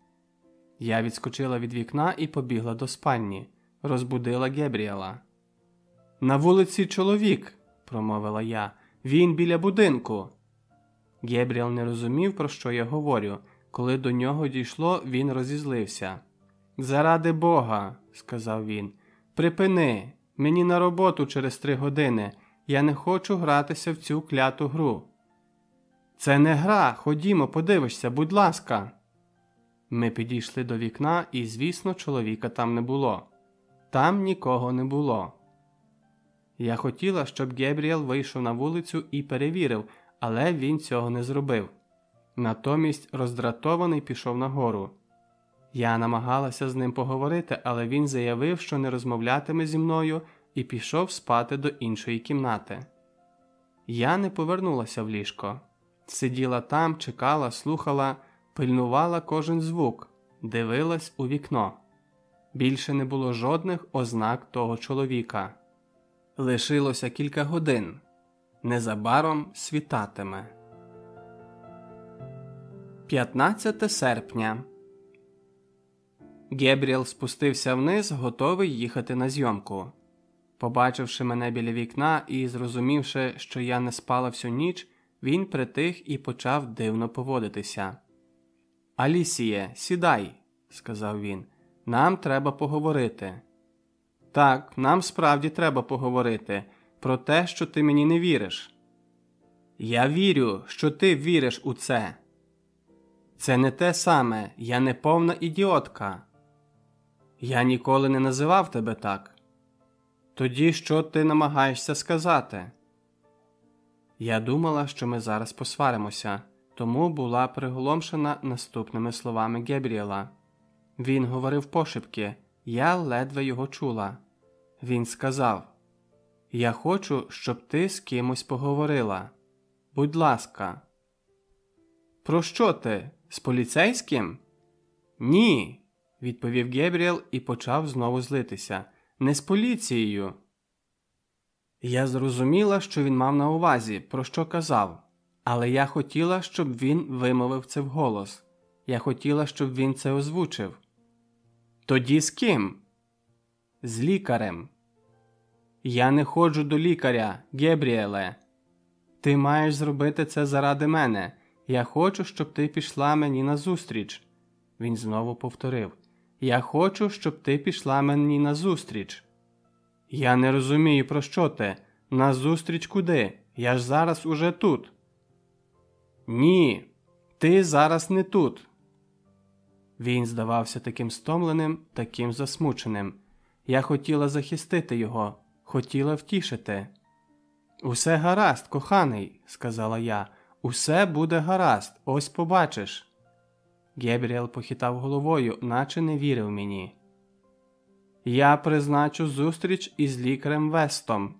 Speaker 1: Я відскочила від вікна і побігла до спальні, розбудила Гебріела. На вулиці чоловік, промовила я, він біля будинку. Гебріел не розумів, про що я говорю. Коли до нього дійшло, він розізлився. Заради Бога, сказав він, припини, мені на роботу через три години. Я не хочу гратися в цю кляту гру. Це не гра, ходімо, подивишся, будь ласка. Ми підійшли до вікна, і, звісно, чоловіка там не було. Там нікого не було. Я хотіла, щоб Гебріел вийшов на вулицю і перевірив, але він цього не зробив. Натомість роздратований пішов нагору. Я намагалася з ним поговорити, але він заявив, що не розмовлятиме зі мною, і пішов спати до іншої кімнати. Я не повернулася в ліжко. Сиділа там, чекала, слухала, пильнувала кожен звук, дивилась у вікно. Більше не було жодних ознак того чоловіка. Лишилося кілька годин. Незабаром світатиме. 15 серпня. Гебріел спустився вниз, готовий їхати на зйомку. Побачивши мене біля вікна і зрозумівши, що я не спала всю ніч, він притих і почав дивно поводитися. Алісіє, сідай, сказав він. Нам треба поговорити. Так, нам справді треба поговорити про те, що ти мені не віриш. Я вірю, що ти віриш у це. Це не те саме, я не повна ідіотка. Я ніколи не називав тебе так. Тоді що ти намагаєшся сказати? Я думала, що ми зараз посваримося, тому була приголомшена наступними словами Гебріела. Він говорив пошепки, я ледве його чула. Він сказав: Я хочу, щоб ти з кимось поговорила. Будь ласка, про що ти? З поліцейським? Ні, відповів Гебріел і почав знову злитися. Не з поліцією. Я зрозуміла, що він мав на увазі, про що казав, але я хотіла, щоб він вимовив це вголос. Я хотіла, щоб він це озвучив. Тоді з ким? З лікарем. Я не ходжу до лікаря, Гебріеле. Ти маєш зробити це заради мене. Я хочу, щоб ти пішла мені назустріч. Він знову повторив Я хочу, щоб ти пішла мені назустріч. Я не розумію, про що ти. Назустріч куди? Я ж зараз уже тут. Ні, ти зараз не тут. Він здавався таким стомленим, таким засмученим. Я хотіла захистити його, хотіла втішити. Усе гаразд, коханий, сказала я. Усе буде гаразд, ось побачиш. Гебріел похитав головою, наче не вірив мені. Я призначу зустріч із лікарем Вестом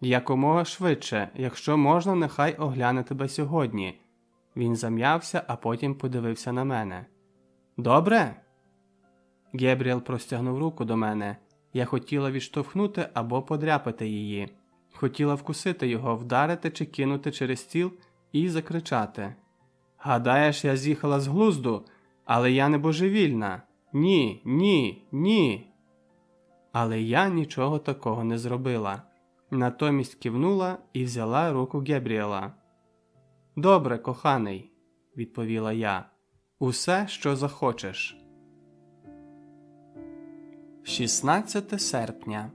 Speaker 1: якомога швидше, якщо можна, нехай огляне тебе сьогодні. Він зам'явся, а потім подивився на мене. Добре? Гебріел простягнув руку до мене. Я хотіла відштовхнути або подряпати її. Хотіла вкусити його, вдарити чи кинути через стіл і закричати: Гадаєш, я з'їхала з глузду, але я не божевільна. Ні, ні, ні. Але я нічого такого не зробила. Натомість кивнула і взяла руку Гебріела. Добре, коханий, відповіла я. Усе, що захочеш. 16 серпня.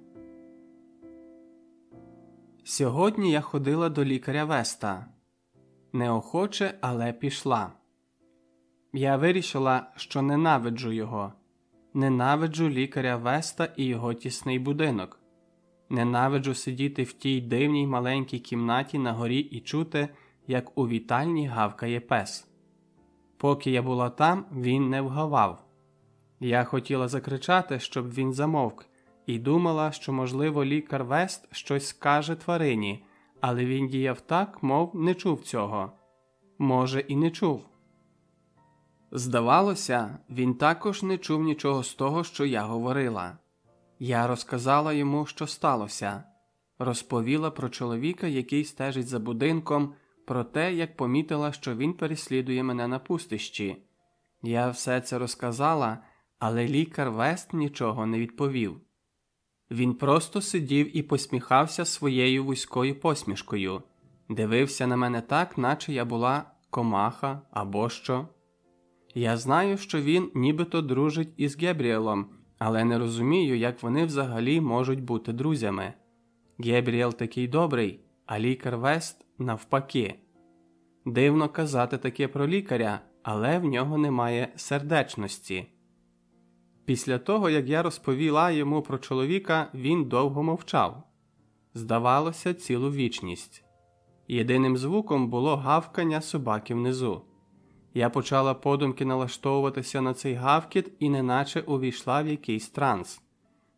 Speaker 1: Сьогодні я ходила до лікаря Веста. Неохоче, але пішла. Я вирішила, що ненавиджу його, ненавиджу лікаря Веста і його тісний будинок. Ненавиджу сидіти в тій дивній маленькій кімнаті на горі і чути, як у вітальні гавкає пес. Поки я була там, він не вгавав. Я хотіла закричати, щоб він замовк, і думала, що, можливо, лікар Вест щось скаже тварині, але він діяв так, мов не чув цього. Може, і не чув. Здавалося, він також не чув нічого з того, що я говорила. Я розказала йому, що сталося, розповіла про чоловіка, який стежить за будинком, про те, як помітила, що він переслідує мене на пустищі. Я все це розказала, але лікар Вест нічого не відповів. Він просто сидів і посміхався своєю вузькою посмішкою, дивився на мене так, наче я була комаха або що. Я знаю, що він нібито дружить із Гебріелом, але не розумію, як вони взагалі можуть бути друзями. Гебріел такий добрий, а лікар Вест навпаки. Дивно казати таке про лікаря, але в нього немає сердечності. Після того, як я розповіла йому про чоловіка, він довго мовчав здавалося, цілу вічність. Єдиним звуком було гавкання собаки внизу. Я почала подумки налаштовуватися на цей гавкіт і неначе увійшла в якийсь транс.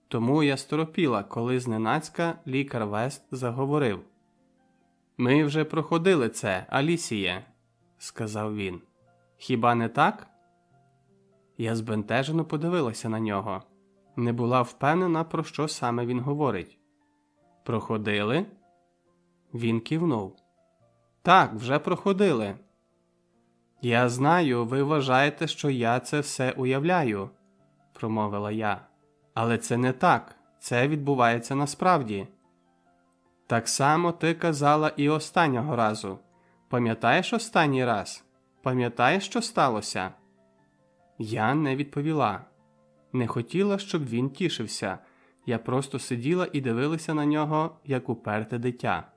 Speaker 1: Тому я сторопіла, коли зненацька лікар Вест заговорив. Ми вже проходили це, Алісіє, сказав він. Хіба не так? Я збентежено подивилася на нього. Не була впевнена, про що саме він говорить. Проходили? Він кивнув. Так, вже проходили. Я знаю, ви вважаєте, що я це все уявляю, промовила я. Але це не так, це відбувається насправді. Так само ти казала і останнього разу. Пам'ятаєш останній раз? Пам'ятаєш, що сталося? Я не відповіла. Не хотіла, щоб він тішився. Я просто сиділа і дивилася на нього, як уперте дитя.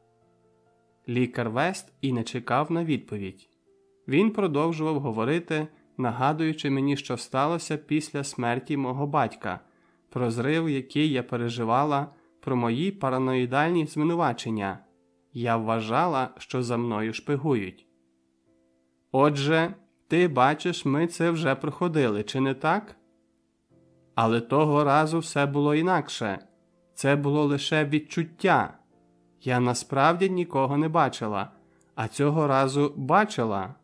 Speaker 1: Лікар Вест і не чекав на відповідь. Він продовжував говорити, нагадуючи мені, що сталося після смерті мого батька, про зрив, який я переживала, про мої параноїдальні звинувачення. Я вважала, що за мною шпигують. Отже, ти бачиш, ми це вже проходили, чи не так? Але того разу все було інакше це було лише відчуття. Я насправді нікого не бачила, а цього разу бачила.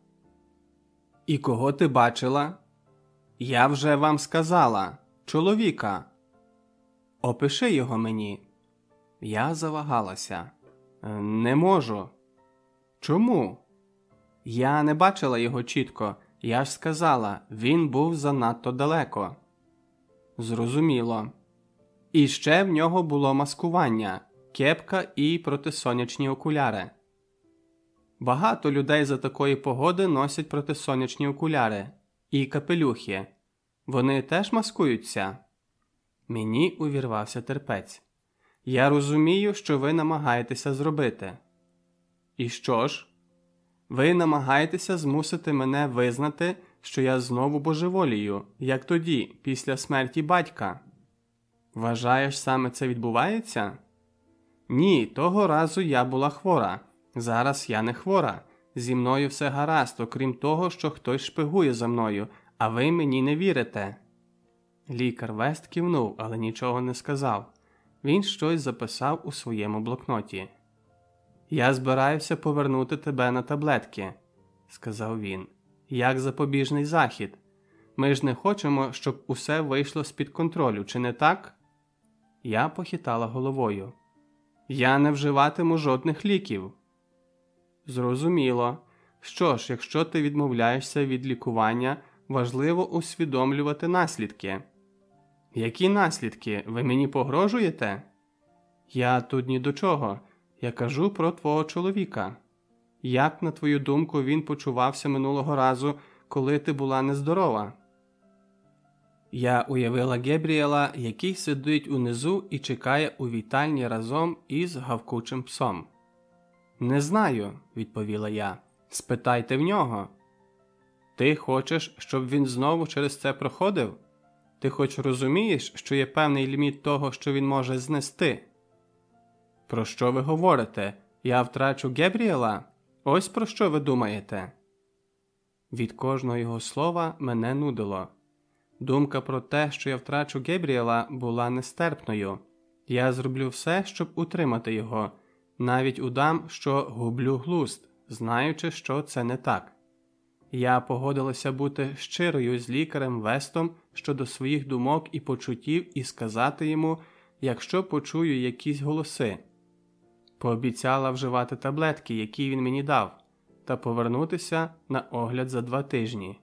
Speaker 1: І кого ти бачила? Я вже вам сказала чоловіка. Опиши його мені. Я завагалася. «Е, не можу. Чому? Я не бачила його чітко. Я ж сказала, він був занадто далеко. Зрозуміло. І ще в нього було маскування, кепка і протисонячні окуляри. Багато людей за такої погоди носять протисонячні окуляри і капелюхи. Вони теж маскуються. Мені увірвався терпець. Я розумію, що ви намагаєтеся зробити. І що ж? Ви намагаєтеся змусити мене визнати, що я знову божеволію, як тоді, після смерті батька. Вважаєш, саме це відбувається? Ні, того разу я була хвора. Зараз я не хвора. Зі мною все гаразд, окрім того, що хтось шпигує за мною, а ви мені не вірите. Лікар Вест кивнув, але нічого не сказав. Він щось записав у своєму блокноті. Я збираюся повернути тебе на таблетки, сказав він, як запобіжний захід. Ми ж не хочемо, щоб усе вийшло з під контролю, чи не так? Я похитала головою. Я не вживатиму жодних ліків. Зрозуміло. Що ж, якщо ти відмовляєшся від лікування, важливо усвідомлювати наслідки. Які наслідки? Ви мені погрожуєте? Я тут ні до чого. Я кажу про твого чоловіка. Як, на твою думку, він почувався минулого разу, коли ти була нездорова? Я уявила Гебріела, який сидить унизу і чекає у вітальні разом із гавкучим псом. Не знаю, відповіла я. Спитайте в нього. Ти хочеш, щоб він знову через це проходив? Ти хоч розумієш, що є певний ліміт того, що він може знести? Про що ви говорите? Я втрачу Гебріела? Ось про що ви думаєте? Від кожного його слова мене нудило. Думка про те, що я втрачу Гебріела, була нестерпною. Я зроблю все, щоб утримати його, навіть удам, що гублю глуст, знаючи, що це не так. Я погодилася бути щирою з лікарем Вестом щодо своїх думок і почуттів і сказати йому, якщо почую якісь голоси. Пообіцяла вживати таблетки, які він мені дав, та повернутися на огляд за два тижні.